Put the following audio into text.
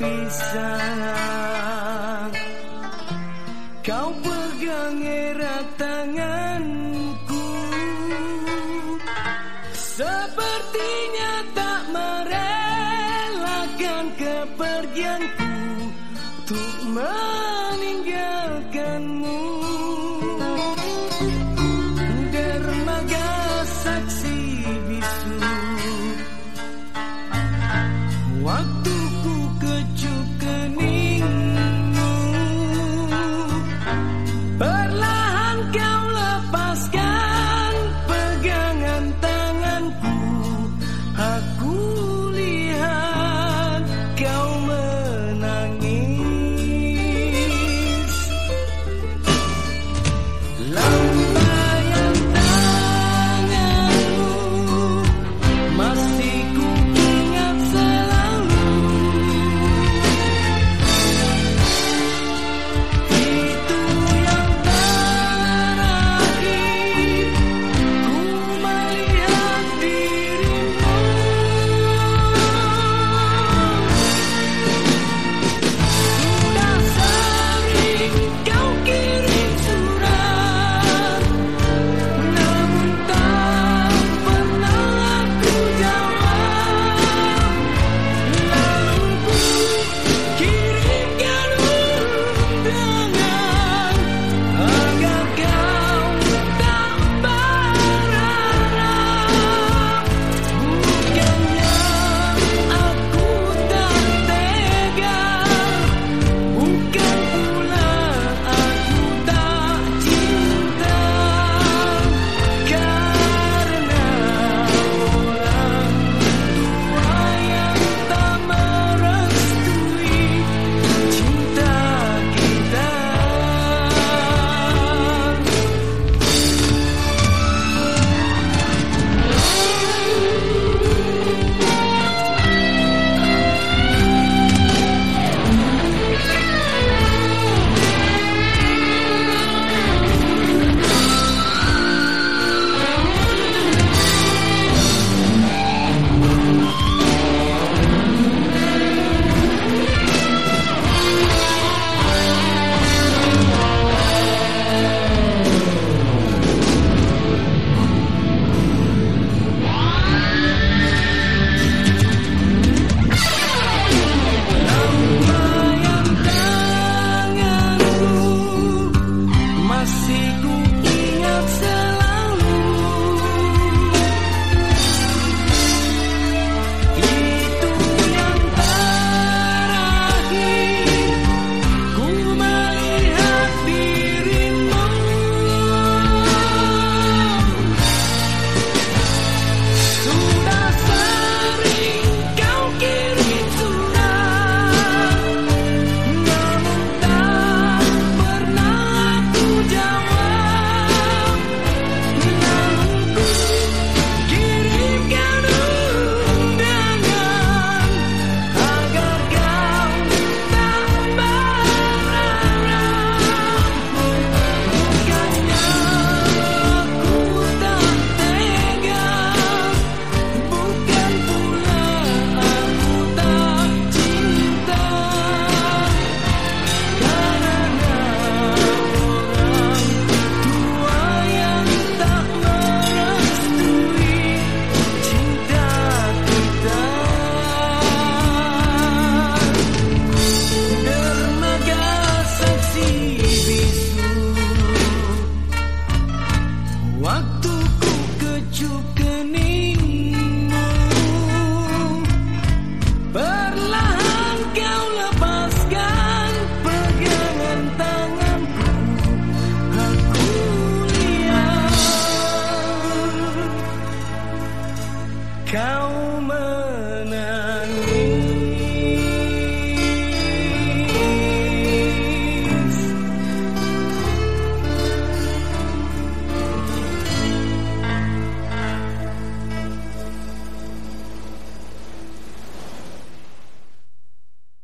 Pisang, Kau pegang erat tanganku. Sepertinya tak merelakan kepergianku Untuk meninggalkanmu. calma.